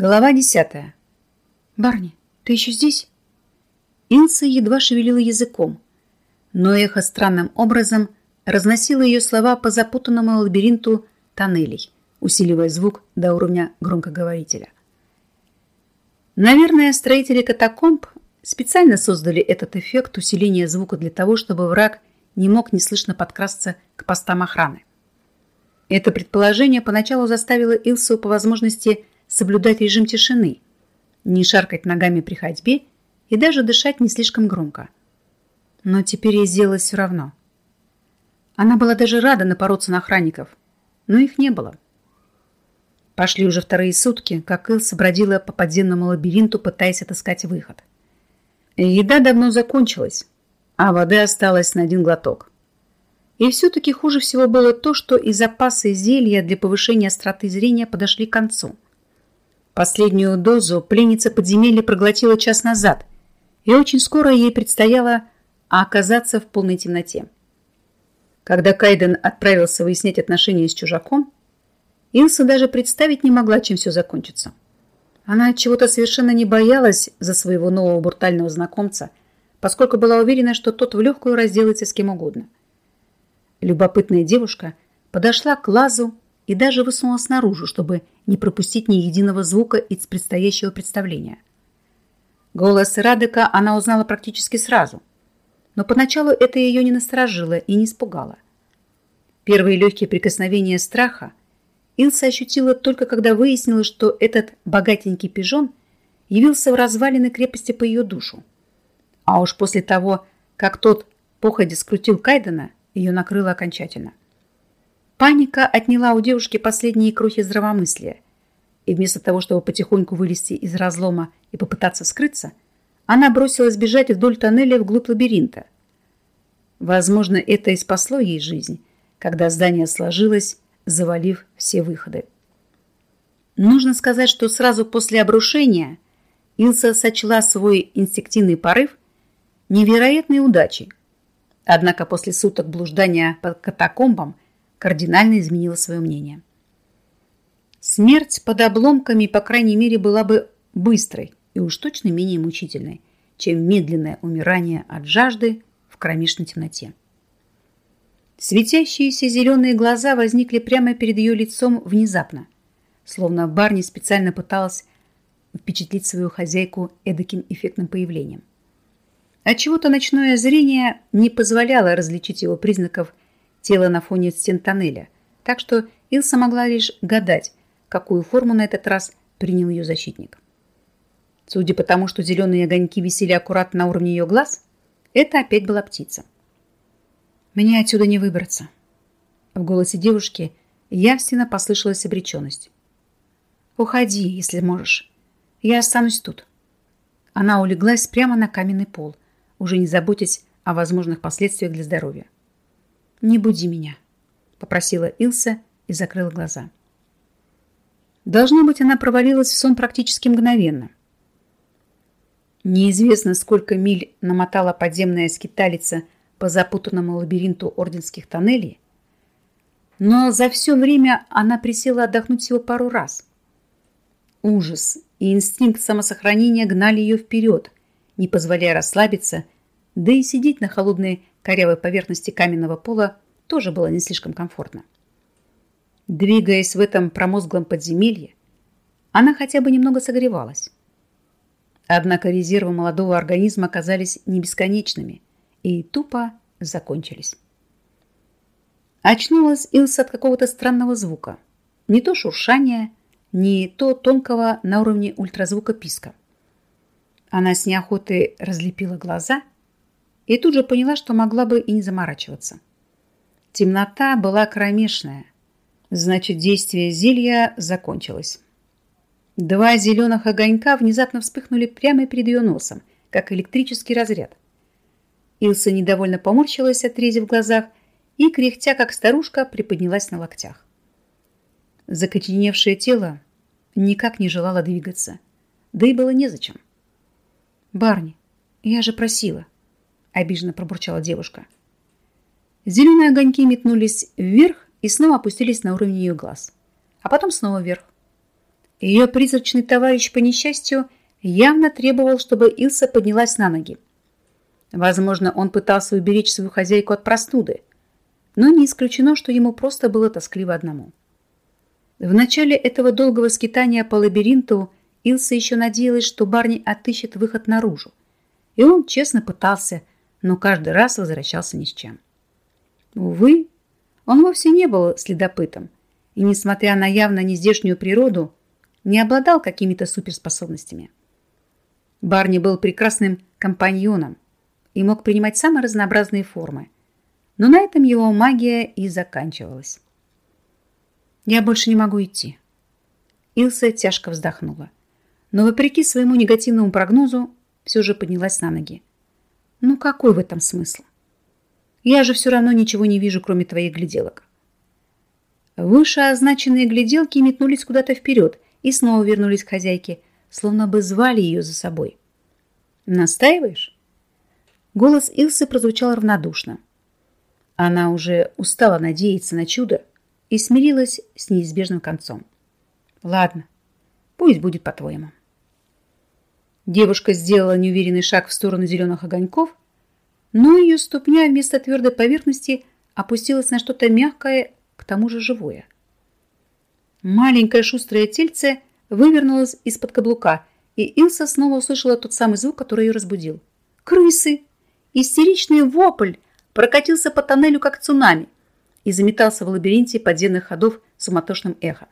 Глава десятая. «Барни, ты еще здесь?» Илса едва шевелила языком, но эхо странным образом разносило ее слова по запутанному лабиринту тоннелей, усиливая звук до уровня громкоговорителя. Наверное, строители катакомб специально создали этот эффект усиления звука для того, чтобы враг не мог неслышно подкрасться к постам охраны. Это предположение поначалу заставило Илсу по возможности соблюдать режим тишины, не шаркать ногами при ходьбе и даже дышать не слишком громко. Но теперь ей сделалось все равно. Она была даже рада напороться на охранников, но их не было. Пошли уже вторые сутки, как Илса бродила по подземному лабиринту, пытаясь отыскать выход. Еда давно закончилась, а воды осталось на один глоток. И все-таки хуже всего было то, что и запасы зелья для повышения остроты зрения подошли к концу – Последнюю дозу пленница подземелья проглотила час назад, и очень скоро ей предстояло оказаться в полной темноте. Когда Кайден отправился выяснять отношения с чужаком, Илса даже представить не могла, чем все закончится. Она чего-то совершенно не боялась за своего нового брутального знакомца, поскольку была уверена, что тот в легкую разделается с кем угодно. Любопытная девушка подошла к лазу и даже высунулась наружу, чтобы не пропустить ни единого звука из предстоящего представления. Голос Радека она узнала практически сразу, но поначалу это ее не насторожило и не испугало. Первые легкие прикосновения страха Илса ощутила только когда выяснила, что этот богатенький пижон явился в развалины крепости по ее душу. А уж после того, как тот походе скрутил Кайдена, ее накрыло окончательно. Паника отняла у девушки последние крохи здравомыслия, и вместо того, чтобы потихоньку вылезти из разлома и попытаться скрыться, она бросилась бежать вдоль тоннеля вглубь лабиринта. Возможно, это и спасло ей жизнь, когда здание сложилось, завалив все выходы. Нужно сказать, что сразу после обрушения Илса сочла свой инстинктивный порыв невероятной удачей. Однако после суток блуждания по катакомбам – кардинально изменила свое мнение. Смерть под обломками, по крайней мере, была бы быстрой и уж точно менее мучительной, чем медленное умирание от жажды в кромешной темноте. Светящиеся зеленые глаза возникли прямо перед ее лицом внезапно, словно Барни специально пыталась впечатлить свою хозяйку эдаким эффектным появлением. Отчего-то ночное зрение не позволяло различить его признаков тело на фоне стен тоннеля, так что Илса могла лишь гадать, какую форму на этот раз принял ее защитник. Судя по тому, что зеленые огоньки висели аккуратно на уровне ее глаз, это опять была птица. «Мне отсюда не выбраться». В голосе девушки явственно послышалась обреченность. «Уходи, если можешь. Я останусь тут». Она улеглась прямо на каменный пол, уже не заботясь о возможных последствиях для здоровья. «Не буди меня», — попросила Илса и закрыла глаза. Должно быть, она провалилась в сон практически мгновенно. Неизвестно, сколько миль намотала подземная скиталица по запутанному лабиринту орденских тоннелей, но за все время она присела отдохнуть всего пару раз. Ужас и инстинкт самосохранения гнали ее вперед, не позволяя расслабиться, да и сидеть на холодной корявой поверхности каменного пола тоже было не слишком комфортно. Двигаясь в этом промозглом подземелье, она хотя бы немного согревалась. Однако резервы молодого организма оказались не бесконечными и тупо закончились. Очнулась Илса от какого-то странного звука. Не то шуршания, не то тонкого на уровне ультразвука писка. Она с неохотой разлепила глаза – и тут же поняла, что могла бы и не заморачиваться. Темнота была кромешная, значит, действие зелья закончилось. Два зеленых огонька внезапно вспыхнули прямо перед ее носом, как электрический разряд. Илса недовольно поморщилась, отрезив в глазах, и, кряхтя, как старушка, приподнялась на локтях. Закоченевшее тело никак не желало двигаться, да и было незачем. «Барни, я же просила», обиженно пробурчала девушка. Зеленые огоньки метнулись вверх и снова опустились на уровень ее глаз. А потом снова вверх. Ее призрачный товарищ по несчастью явно требовал, чтобы Илса поднялась на ноги. Возможно, он пытался уберечь свою хозяйку от простуды, но не исключено, что ему просто было тоскливо одному. В начале этого долгого скитания по лабиринту Илса еще надеялась, что Барни отыщет выход наружу, и он честно пытался, но каждый раз возвращался ни с чем. Увы, он вовсе не был следопытом, и, несмотря на явно нездешнюю природу, не обладал какими-то суперспособностями. Барни был прекрасным компаньоном и мог принимать самые разнообразные формы, но на этом его магия и заканчивалась. «Я больше не могу идти». Илса тяжко вздохнула, но, вопреки своему негативному прогнозу, все же поднялась на ноги. «Ну какой в этом смысл? Я же все равно ничего не вижу, кроме твоих гляделок». Вышеозначенные гляделки метнулись куда-то вперед и снова вернулись к хозяйке, словно бы звали ее за собой. «Настаиваешь?» Голос Илсы прозвучал равнодушно. Она уже устала надеяться на чудо и смирилась с неизбежным концом. «Ладно, пусть будет по-твоему». Девушка сделала неуверенный шаг в сторону зеленых огоньков, но ее ступня вместо твердой поверхности опустилась на что-то мягкое, к тому же живое. Маленькое шустрое тельце вывернулось из-под каблука, и Илса снова услышала тот самый звук, который ее разбудил. «Крысы!» Истеричный вопль прокатился по тоннелю, как цунами, и заметался в лабиринте подземных ходов суматошным эхо.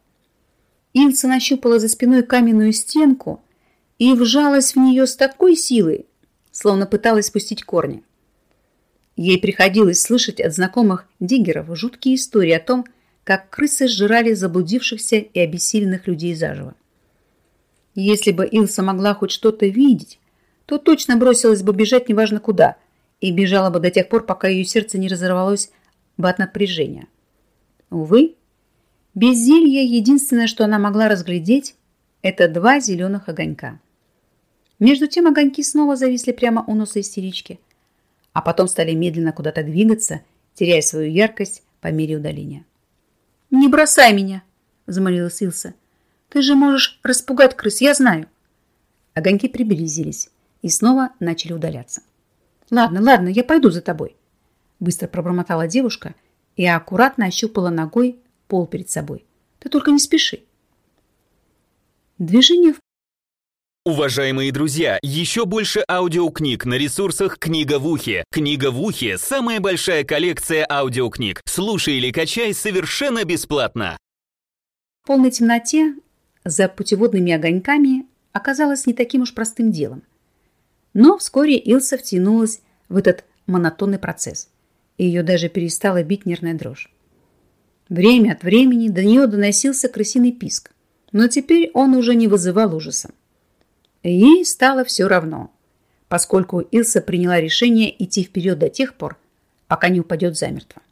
Илса нащупала за спиной каменную стенку и вжалась в нее с такой силой, словно пыталась спустить корни. Ей приходилось слышать от знакомых диггеров жуткие истории о том, как крысы сжирали заблудившихся и обессиленных людей заживо. Если бы Илса могла хоть что-то видеть, то точно бросилась бы бежать неважно куда и бежала бы до тех пор, пока ее сердце не разорвалось бы от напряжения. Увы, без зелья единственное, что она могла разглядеть, это два зеленых огонька. Между тем огоньки снова зависли прямо у носа истерички, а потом стали медленно куда-то двигаться, теряя свою яркость по мере удаления. «Не бросай меня!» – замолилась Илса. «Ты же можешь распугать крыс, я знаю!» Огоньки приблизились и снова начали удаляться. «Ладно, ладно, я пойду за тобой!» Быстро пробормотала девушка и аккуратно ощупала ногой пол перед собой. «Ты только не спеши!» Движение в Уважаемые друзья, еще больше аудиокниг на ресурсах «Книга в ухе». «Книга в ухе» — самая большая коллекция аудиокниг. Слушай или качай совершенно бесплатно. В полной темноте за путеводными огоньками оказалось не таким уж простым делом. Но вскоре Илса втянулась в этот монотонный процесс, и ее даже перестала бить нервная дрожь. Время от времени до нее доносился крысиный писк, но теперь он уже не вызывал ужаса. Ей стало все равно, поскольку Илса приняла решение идти вперед до тех пор, пока не упадет замертво.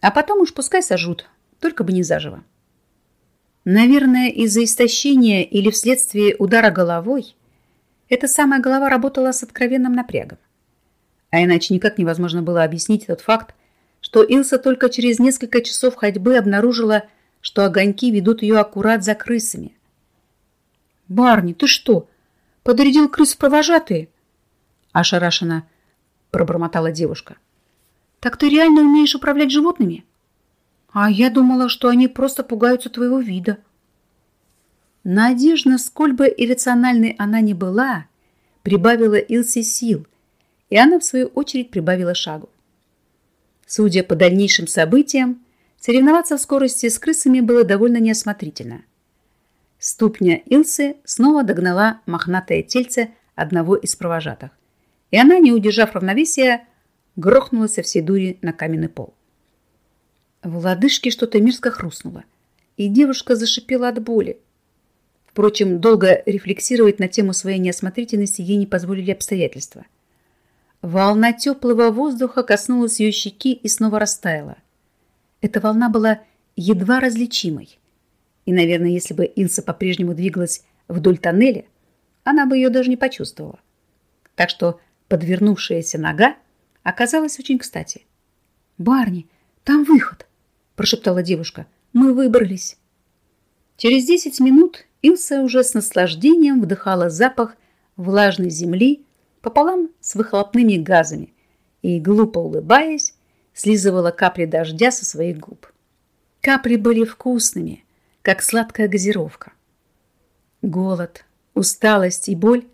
А потом уж пускай сожрут, только бы не заживо. Наверное, из-за истощения или вследствие удара головой эта самая голова работала с откровенным напрягом. А иначе никак невозможно было объяснить тот факт, что Илса только через несколько часов ходьбы обнаружила, что огоньки ведут ее аккурат за крысами, «Барни, ты что, подрядил крыс в провожатые?» Ошарашенно пробормотала девушка. «Так ты реально умеешь управлять животными?» «А я думала, что они просто пугаются твоего вида». Надежда, сколь бы иррациональной она ни была, прибавила Илсе сил, и она, в свою очередь, прибавила шагу. Судя по дальнейшим событиям, соревноваться в скорости с крысами было довольно неосмотрительно. Ступня Илсы снова догнала мохнатое тельце одного из провожатых, и она, не удержав равновесия, грохнулась со всей дури на каменный пол. В лодыжке что-то мерзко хрустнуло, и девушка зашипела от боли. Впрочем, долго рефлексировать на тему своей неосмотрительности ей не позволили обстоятельства. Волна теплого воздуха коснулась ее щеки и снова растаяла. Эта волна была едва различимой. И, наверное, если бы Илса по-прежнему двигалась вдоль тоннеля, она бы ее даже не почувствовала. Так что подвернувшаяся нога оказалась очень кстати. «Барни, там выход!» – прошептала девушка. «Мы выбрались!» Через 10 минут Илса уже с наслаждением вдыхала запах влажной земли пополам с выхлопными газами и, глупо улыбаясь, слизывала капли дождя со своих губ. Капли были вкусными, как сладкая газировка. Голод, усталость и боль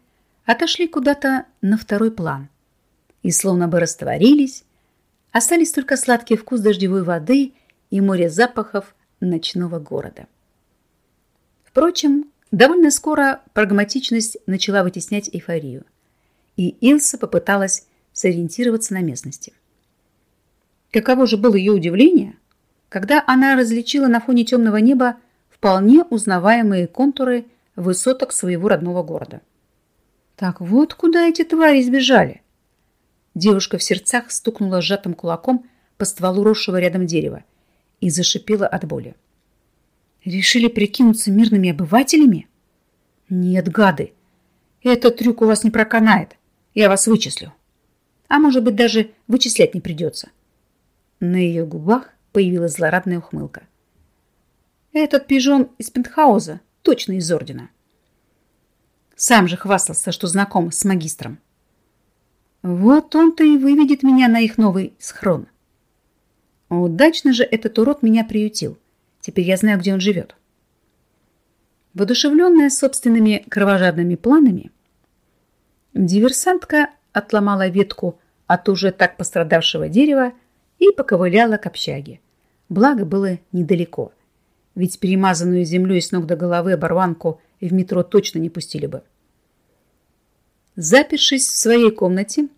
отошли куда-то на второй план и словно бы растворились, остались только сладкий вкус дождевой воды и море запахов ночного города. Впрочем, довольно скоро прагматичность начала вытеснять эйфорию, и Илса попыталась сориентироваться на местности. Каково же было ее удивление, когда она различила на фоне темного неба вполне узнаваемые контуры высоток своего родного города. Так вот куда эти твари сбежали. Девушка в сердцах стукнула сжатым кулаком по стволу росшего рядом дерева и зашипела от боли. Решили прикинуться мирными обывателями? Нет, гады, этот трюк у вас не проканает. Я вас вычислю. А может быть, даже вычислять не придется. На ее губах появилась злорадная ухмылка. Этот пижон из пентхауза точно из ордена. Сам же хвастался, что знаком с магистром. Вот он-то и выведет меня на их новый схрон. Удачно же этот урод меня приютил. Теперь я знаю, где он живет. Водушевленная собственными кровожадными планами, диверсантка отломала ветку от уже так пострадавшего дерева и поковыляла к общаге. Благо было недалеко, ведь перемазанную землей с ног до головы оборванку в метро точно не пустили бы. Запершись в своей комнате,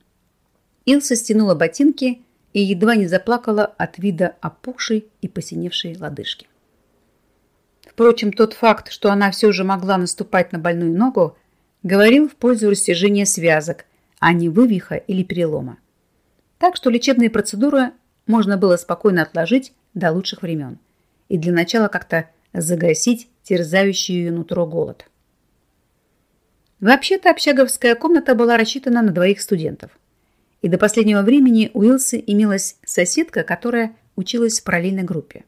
Илса стянула ботинки и едва не заплакала от вида опухшей и посиневшей лодыжки. Впрочем, тот факт, что она все же могла наступать на больную ногу, говорил в пользу растяжения связок, а не вывиха или перелома. Так что лечебные процедуры можно было спокойно отложить до лучших времен и для начала как-то загасить терзающий ее нутро голод. Вообще-то общаговская комната была рассчитана на двоих студентов. И до последнего времени у Илсы имелась соседка, которая училась в параллельной группе.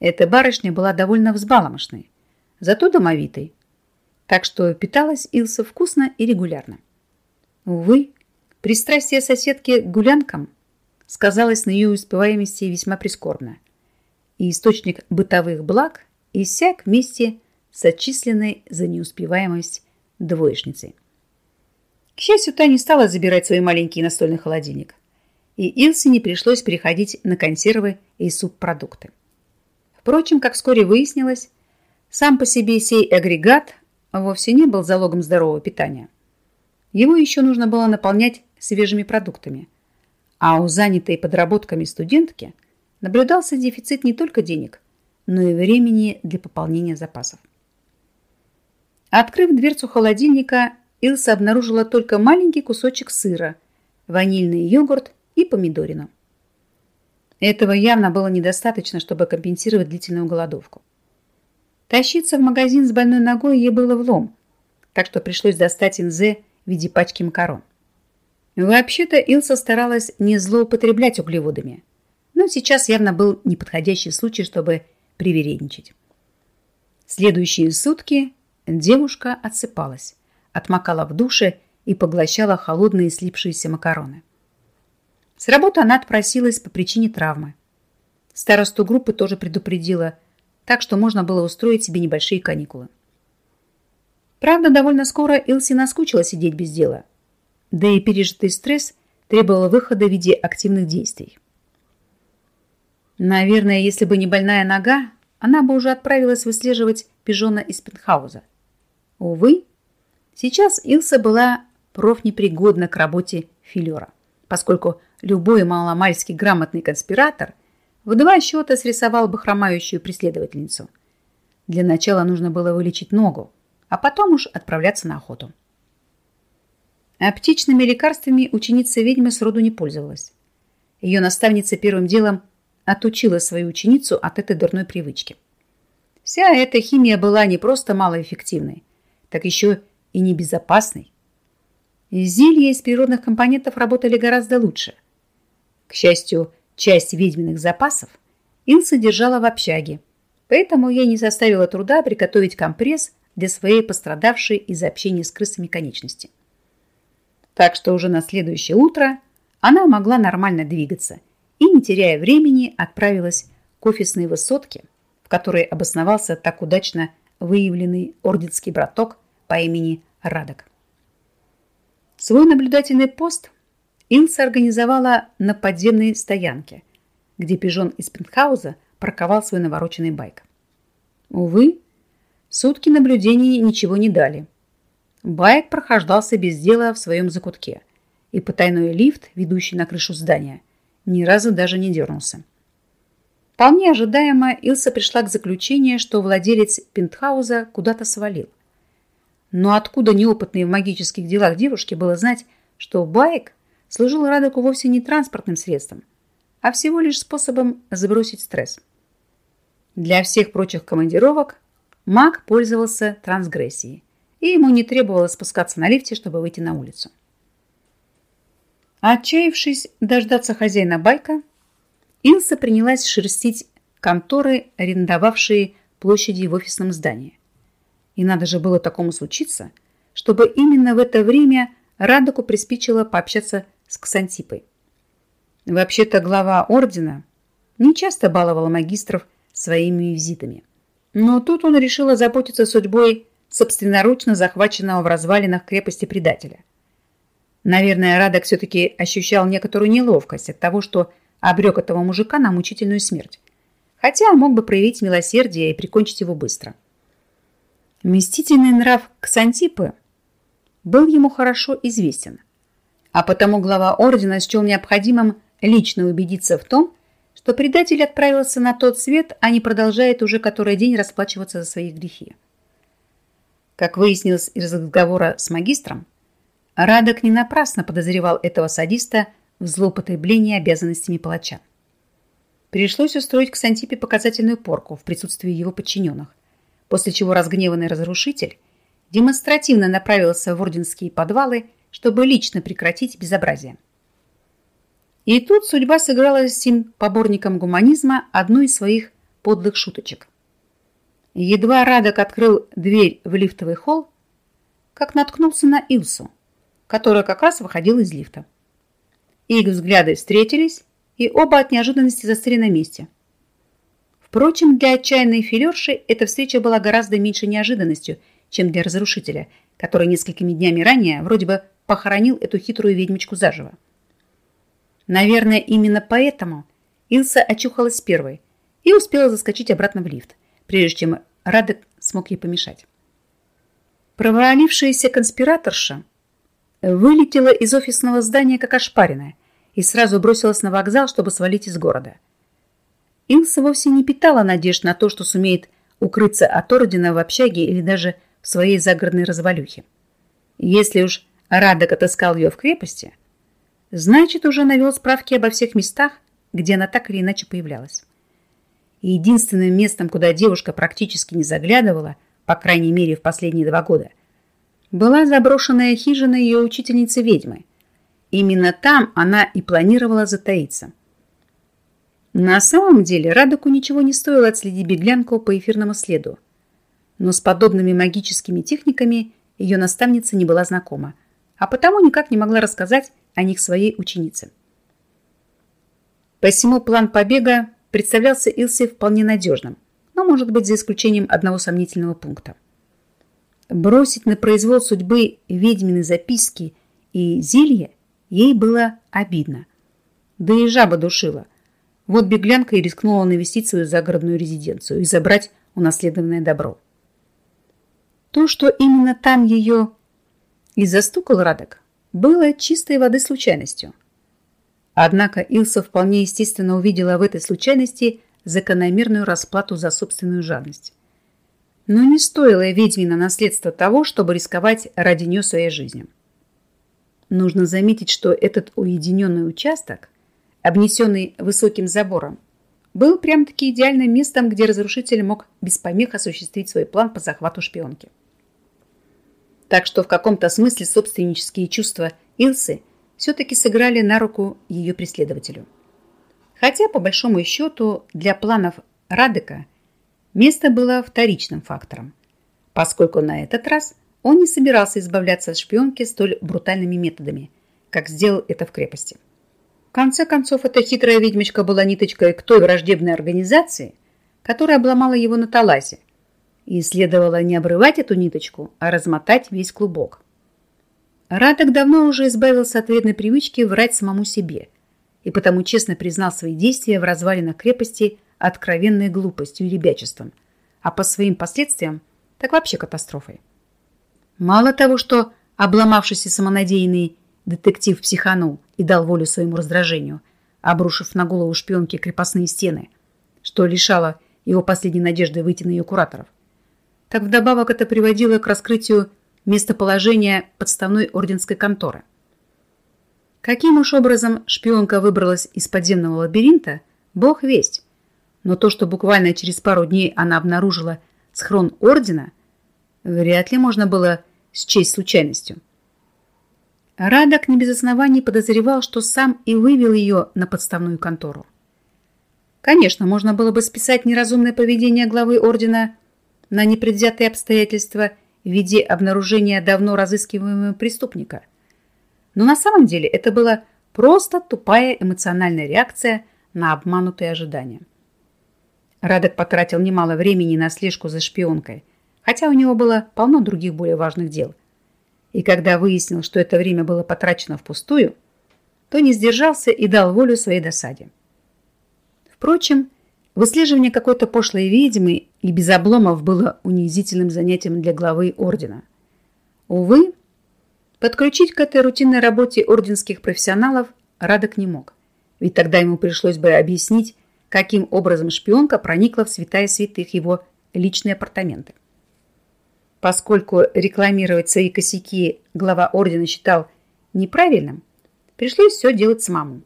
Эта барышня была довольно взбаломошной, зато домовитой. Так что питалась Илса вкусно и регулярно. Увы, пристрастие соседки к гулянкам сказалось на ее успеваемости весьма прискорбно. И источник бытовых благ иссяк вместе с отчисленной за неуспеваемость двоечницей. К счастью, та не стала забирать свой маленький настольный холодильник. И Илсе не пришлось переходить на консервы и субпродукты. Впрочем, как вскоре выяснилось, сам по себе сей агрегат вовсе не был залогом здорового питания. Его еще нужно было наполнять свежими продуктами. А у занятой подработками студентки наблюдался дефицит не только денег, но и времени для пополнения запасов. Открыв дверцу холодильника, Илса обнаружила только маленький кусочек сыра, ванильный йогурт и помидорину. Этого явно было недостаточно, чтобы компенсировать длительную голодовку. Тащиться в магазин с больной ногой ей было влом, так что пришлось достать инзе в виде пачки макарон. Вообще-то Илса старалась не злоупотреблять углеводами, но сейчас явно был неподходящий случай, чтобы привередничать. Следующие сутки девушка отсыпалась, отмокала в душе и поглощала холодные слипшиеся макароны. С работы она отпросилась по причине травмы. Старосту группы тоже предупредила, так что можно было устроить себе небольшие каникулы. Правда, довольно скоро Илси наскучила сидеть без дела. Да и пережитый стресс требовал выхода в виде активных действий. Наверное, если бы не больная нога, она бы уже отправилась выслеживать пижона из пентхауза. Увы, сейчас Илса была профнепригодна к работе филера, поскольку любой маломальски грамотный конспиратор в два счета срисовал бы хромающую преследовательницу. Для начала нужно было вылечить ногу, а потом уж отправляться на охоту. Аптечными лекарствами ученица ведьмы сроду не пользовалась. Ее наставница первым делом отучила свою ученицу от этой дурной привычки. Вся эта химия была не просто малоэффективной, так еще и небезопасной. Зелья из природных компонентов работали гораздо лучше. К счастью, часть ведьминых запасов Илса держала в общаге, поэтому ей не составило труда приготовить компресс для своей пострадавшей из-за общения с крысами конечности. Так что уже на следующее утро она могла нормально двигаться и, не теряя времени, отправилась к офисной высотке, в которой обосновался так удачно выявленный орденский браток по имени Радок. Свой наблюдательный пост Илса организовала на подземной стоянке, где пижон из пентхауза парковал свой навороченный байк. Увы, сутки наблюдений ничего не дали. Байк прохождался без дела в своем закутке, и потайной лифт, ведущий на крышу здания, ни разу даже не дернулся. Вполне ожидаемо Илса пришла к заключению, что владелец пентхауза куда-то свалил. Но откуда неопытной в магических делах девушке было знать, что байк служил Радоку вовсе не транспортным средством, а всего лишь способом забросить стресс. Для всех прочих командировок маг пользовался трансгрессией, и ему не требовалось спускаться на лифте, чтобы выйти на улицу. Отчаявшись дождаться хозяина байка, Илса принялась шерстить конторы, арендовавшие площади в офисном здании. И надо же было такому случиться, чтобы именно в это время Радоку приспичило пообщаться с Ксантипой. Вообще-то глава ордена не часто баловала магистров своими визитами. Но тут он решил озаботиться судьбой собственноручно захваченного в развалинах крепости предателя. Наверное, Радок все-таки ощущал некоторую неловкость от того, что обрек этого мужика на мучительную смерть. Хотя мог бы проявить милосердие и прикончить его быстро. Мстительный нрав Ксантипы был ему хорошо известен, а потому глава ордена счел необходимым лично убедиться в том, что предатель отправился на тот свет, а не продолжает уже который день расплачиваться за свои грехи. Как выяснилось из разговора с магистром, Радок не напрасно подозревал этого садиста в злоупотреблении обязанностями палача. Пришлось устроить к Сантипе показательную порку в присутствии его подчиненных, после чего разгневанный разрушитель демонстративно направился в орденские подвалы, чтобы лично прекратить безобразие. И тут судьба сыграла с тем поборником гуманизма одну из своих подлых шуточек. Едва Радок открыл дверь в лифтовый холл, как наткнулся на Илсу, которая как раз выходила из лифта. Их взгляды встретились, и оба от неожиданности застыли на месте. Впрочем, для отчаянной филерши эта встреча была гораздо меньше неожиданностью, чем для разрушителя, который несколькими днями ранее вроде бы похоронил эту хитрую ведьмочку заживо. Наверное, именно поэтому Илса очухалась первой и успела заскочить обратно в лифт, прежде чем Радек смог ей помешать. Провалившаяся конспираторша вылетела из офисного здания как ошпаренная и сразу бросилась на вокзал, чтобы свалить из города. Илса вовсе не питала надежд на то, что сумеет укрыться от ордена в общаге или даже в своей загородной развалюхе. Если уж Радок отыскал ее в крепости – Значит, уже навел справки обо всех местах, где она так или иначе появлялась. И единственным местом, куда девушка практически не заглядывала, по крайней мере в последние два года, была заброшенная хижина ее учительницы-ведьмы. Именно там она и планировала затаиться. На самом деле Радоку ничего не стоило отследить беглянку по эфирному следу. Но с подобными магическими техниками ее наставница не была знакома, а потому никак не могла рассказать, о них своей ученице. Посему план побега представлялся Илсе вполне надежным, но, может быть, за исключением одного сомнительного пункта. Бросить на произвол судьбы ведьмины записки и зелье ей было обидно. Да и жаба душила. Вот беглянка и рискнула навестить свою загородную резиденцию и забрать унаследованное добро. То, что именно там ее и застукал Радок, было чистой воды случайностью. Однако Илса вполне естественно увидела в этой случайности закономерную расплату за собственную жадность. Но не стоило ведьмина наследство того, чтобы рисковать ради нее своей жизнью. Нужно заметить, что этот уединенный участок, обнесенный высоким забором, был прям-таки идеальным местом, где разрушитель мог без помех осуществить свой план по захвату шпионки. Так что в каком-то смысле собственнические чувства Илсы все-таки сыграли на руку ее преследователю. Хотя, по большому счету, для планов Радека Место было вторичным фактором, поскольку на этот раз он не собирался избавляться от шпионки столь брутальными методами, как сделал это в крепости. В конце концов, эта хитрая ведьмочка была ниточкой к той враждебной организации, которая обломала его на таласе, и следовало не обрывать эту ниточку, а размотать весь клубок. Радок давно уже избавился от вредной привычки врать самому себе и потому честно признал свои действия в развалинах крепости откровенной глупостью и ребячеством, а по своим последствиям так вообще катастрофой. Мало того, что обломавшийся самонадеянный детектив психанул и дал волю своему раздражению, обрушив на голову шпионки крепостные стены, что лишало его последней надежды выйти на ее кураторов, так вдобавок это приводило к раскрытию местоположения подставной орденской конторы. Каким уж образом шпионка выбралась из подземного лабиринта, бог весть. Но то, что буквально через пару дней она обнаружила схрон ордена, вряд ли можно было счесть случайностью. Радок не без оснований подозревал, что сам и вывел ее на подставную контору. Конечно, можно было бы списать неразумное поведение главы ордена на непредвзятые обстоятельства в виде обнаружения давно разыскиваемого преступника. Но на самом деле это была просто тупая эмоциональная реакция на обманутые ожидания. Радок потратил немало времени на слежку за шпионкой, хотя у него было полно других более важных дел. И когда выяснил, что это время было потрачено впустую, то не сдержался и дал волю своей досаде. Впрочем, Выслеживание какой-то пошлой ведьмы и без обломов было унизительным занятием для главы ордена. Увы, подключить к этой рутинной работе орденских профессионалов Радок не мог, ведь тогда ему пришлось бы объяснить, каким образом шпионка проникла в святая святых его личные апартаменты. Поскольку рекламировать свои косяки глава ордена считал неправильным, пришлось все делать самому.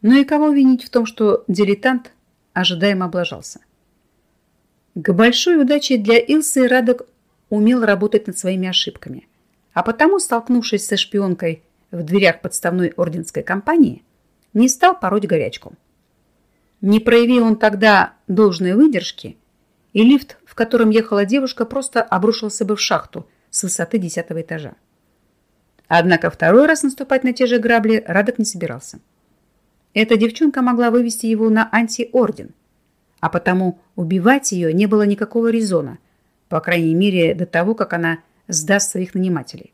Ну и кого винить в том, что дилетант ожидаемо облажался. К большой удаче для Илсы Радок умел работать над своими ошибками, а потому, столкнувшись со шпионкой в дверях подставной орденской компании, не стал пороть горячку. Не проявил он тогда должной выдержки, и лифт, в котором ехала девушка, просто обрушился бы в шахту с высоты десятого этажа. Однако второй раз наступать на те же грабли Радок не собирался. Эта девчонка могла вывести его на антиорден, а потому убивать ее не было никакого резона, по крайней мере до того, как она сдаст своих нанимателей.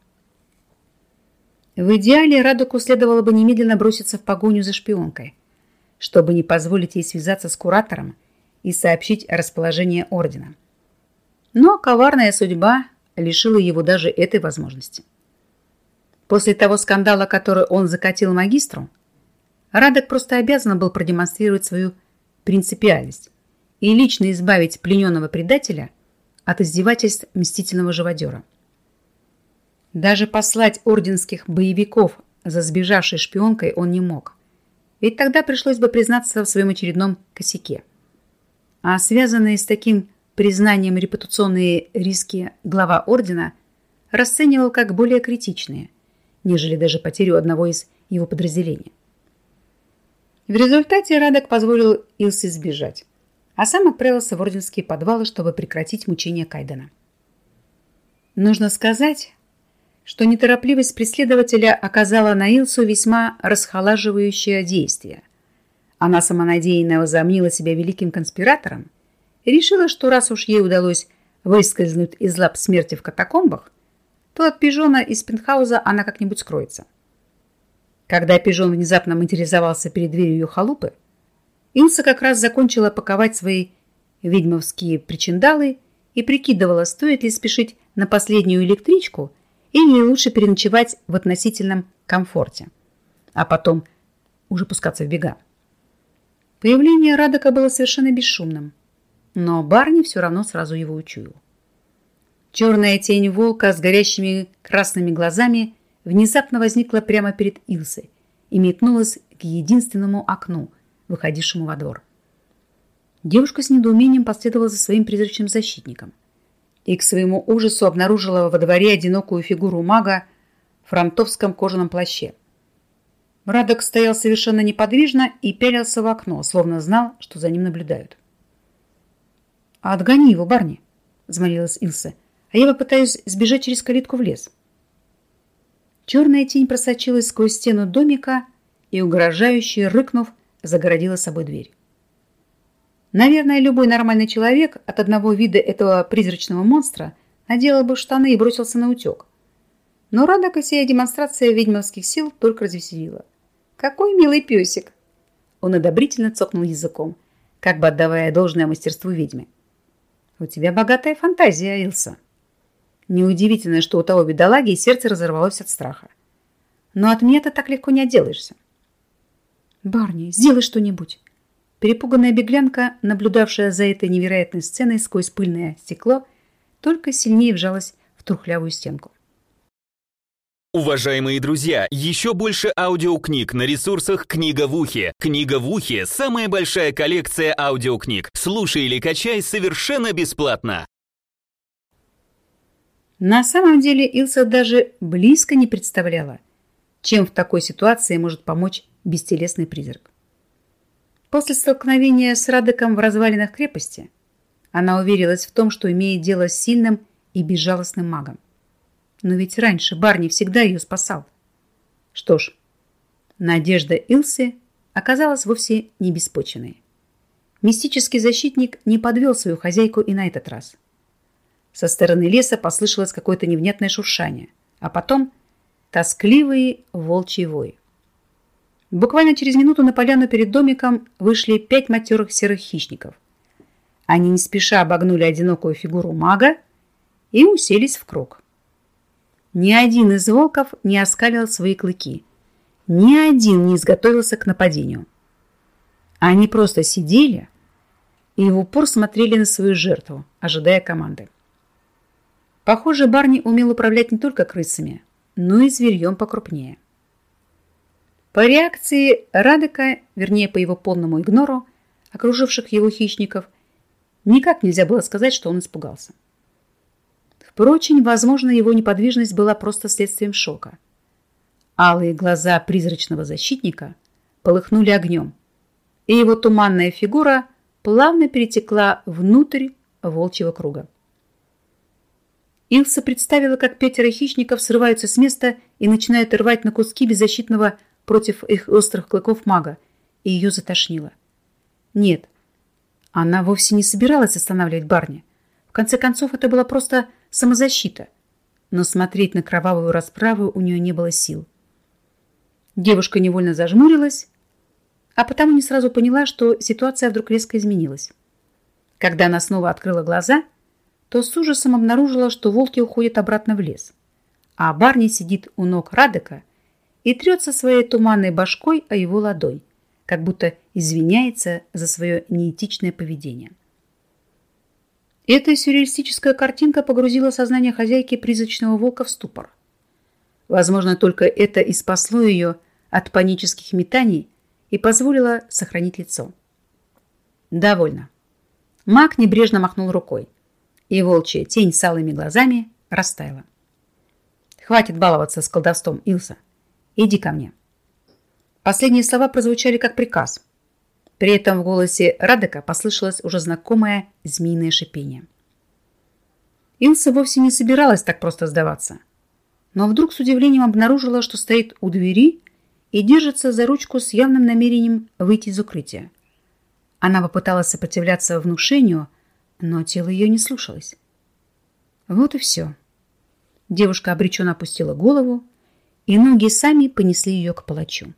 В идеале Радоку следовало бы немедленно броситься в погоню за шпионкой, чтобы не позволить ей связаться с куратором и сообщить о расположении ордена. Но коварная судьба лишила его даже этой возможности. После того скандала, который он закатил магистру, Радок просто обязан был продемонстрировать свою принципиальность и лично избавить плененного предателя от издевательств мстительного живодера. Даже послать орденских боевиков за сбежавшей шпионкой он не мог, ведь тогда пришлось бы признаться в своем очередном косяке. А связанные с таким признанием репутационные риски глава ордена расценивал как более критичные, нежели даже потерю одного из его подразделений. В результате Радок позволил Илсе сбежать, а сам отправился в орденские подвалы, чтобы прекратить мучения Кайдена. Нужно сказать, что неторопливость преследователя оказала на Илсу весьма расхолаживающее действие. Она самонадеянно возомнила себя великим конспиратором и решила, что раз уж ей удалось выскользнуть из лап смерти в катакомбах, то от пижона из пентхауза она как-нибудь скроется. Когда пижон внезапно материализовался перед дверью ее халупы, Илса как раз закончила паковать свои ведьмовские причиндалы и прикидывала, стоит ли спешить на последнюю электричку или лучше переночевать в относительном комфорте, а потом уже пускаться в бега. Появление Радока было совершенно бесшумным, но Барни все равно сразу его учуял. Черная тень волка с горящими красными глазами внезапно возникла прямо перед Илсой и метнулась к единственному окну, выходившему во двор. Девушка с недоумением последовала за своим призрачным защитником и к своему ужасу обнаружила во дворе одинокую фигуру мага в фронтовском кожаном плаще. Радок стоял совершенно неподвижно и пялился в окно, словно знал, что за ним наблюдают. «Отгони его, Барни!» – взмолилась Илса. «А я попытаюсь сбежать через калитку в лес». Черная тень просочилась сквозь стену домика и, угрожающе рыкнув, загородила собой дверь. Наверное, любой нормальный человек от одного вида этого призрачного монстра надел бы штаны и бросился на утек. Но Радока сия демонстрация ведьмовских сил только развеселила. «Какой милый песик!» Он одобрительно цокнул языком, как бы отдавая должное мастерству ведьме. «У тебя богатая фантазия, Илса». Неудивительно, что у того бедолаги сердце разорвалось от страха. Но от меня ты так легко не отделаешься. «Барни, сделай что-нибудь!» Перепуганная беглянка, наблюдавшая за этой невероятной сценой сквозь пыльное стекло, только сильнее вжалась в трухлявую стенку. Уважаемые друзья, еще больше аудиокниг на ресурсах «Книга в ухе». «Книга в ухе» — самая большая коллекция аудиокниг. Слушай или качай совершенно бесплатно. На самом деле Илса даже близко не представляла, чем в такой ситуации может помочь бестелесный призрак. После столкновения с Радеком в развалинах крепости она уверилась в том, что имеет дело с сильным и безжалостным магом. Но ведь раньше Барни всегда ее спасал. Что ж, надежда Илсы оказалась вовсе не беспочвенной. Мистический защитник не подвел свою хозяйку и на этот раз. Со стороны леса послышалось какое-то невнятное шуршание, а потом тоскливый волчий вой. Буквально через минуту на поляну перед домиком вышли пять матерых серых хищников. Они не спеша обогнули одинокую фигуру мага и уселись в круг. Ни один из волков не оскалил свои клыки. Ни один не изготовился к нападению. Они просто сидели и в упор смотрели на свою жертву, ожидая команды. Похоже, Барни умел управлять не только крысами, но и зверьем покрупнее. По реакции Радека, вернее, по его полному игнору, окруживших его хищников, никак нельзя было сказать, что он испугался. Впрочем, возможно, его неподвижность была просто следствием шока. Алые глаза призрачного защитника полыхнули огнем, и его туманная фигура плавно перетекла внутрь волчьего круга. Илса представила, как пятеро хищников срываются с места и начинают рвать на куски беззащитного против их острых клыков мага, и ее затошнило. Нет, она вовсе не собиралась останавливать Барни. В конце концов, это была просто самозащита. Но смотреть на кровавую расправу у нее не было сил. Девушка невольно зажмурилась, а потому не сразу поняла, что ситуация вдруг резко изменилась. Когда она снова открыла глаза, то с ужасом обнаружила, что волки уходят обратно в лес, а Барни сидит у ног Радека и трется своей туманной башкой о его ладонь, как будто извиняется за свое неэтичное поведение. Эта сюрреалистическая картинка погрузила сознание хозяйки призрачного волка в ступор. Возможно, только это и спасло ее от панических метаний и позволило сохранить лицо. Довольно. Маг небрежно махнул рукой, и волчья тень с алыми глазами растаяла. Хватит баловаться с колдовством, Илса. Иди ко мне». Последние слова прозвучали как приказ. При этом в голосе Радека послышалось уже знакомое змеиное шипение. Илса вовсе не собиралась так просто сдаваться. Но вдруг с удивлением обнаружила, что стоит у двери и держится за ручку с явным намерением выйти из укрытия. Она попыталась сопротивляться внушению, но тело ее не слушалось. Вот и все. Девушка обреченно опустила голову и ноги сами понесли ее к палачу.